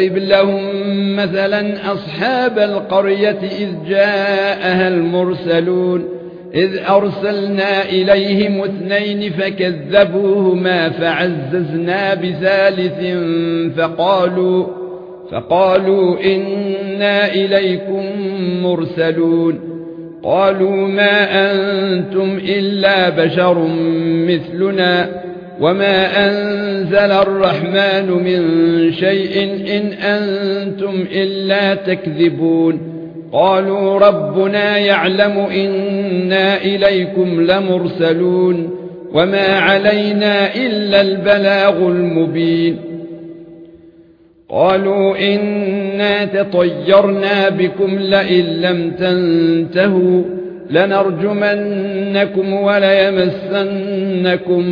اضرب لهم مثلا أصحاب القرية إذ جاءها المرسلون إذ أرسلنا إليهم اثنين فكذبوهما فعززنا بثالث فقالوا فقالوا إنا إليكم مرسلون قالوا ما أنتم إلا بشر مثلنا وما انزل الرحمن من شيء ان أنتم الا تكذبون قالوا ربنا يعلم إنا اليكم لمرسلون وما علينا الا البلاغ المبين قالوا إنا تطيرنا بكم لئن لم تنتهوا لنرجمنكم وليمسنكم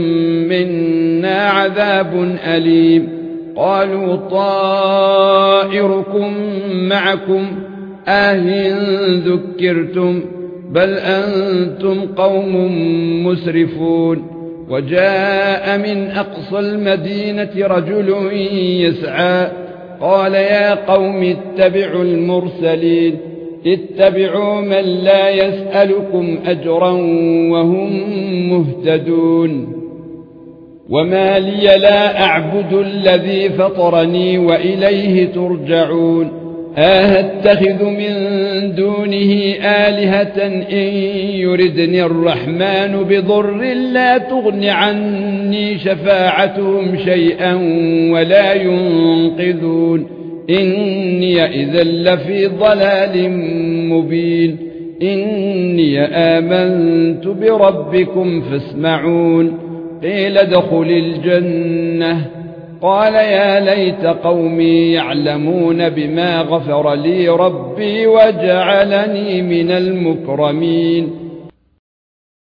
منا عذاب أليم. قالوا طائركم معكم. آه ذكرتم. بل أنتم قوم مسرفون. وجاء من أقصى المدينة رجل يسعى. قال يا قوم اتبعوا المرسلين. اتبعوا من لا يسألكم أجرا وهم مهتدون. وما لي لا أعبد الذي فطرني وإليه ترجعون. اتخذ من دونه آلهة إن يردني الرحمن بضر لا تغن عني شفاعتهم شيئا ولا ينقذون. إني إذا لفي ضلال مبين. إني آمنت بربكم فاسمعون. قيل ادخل الجنة. قال يا ليت قومي يعلمون بما غفر لي ربي وجعلني من المكرمين.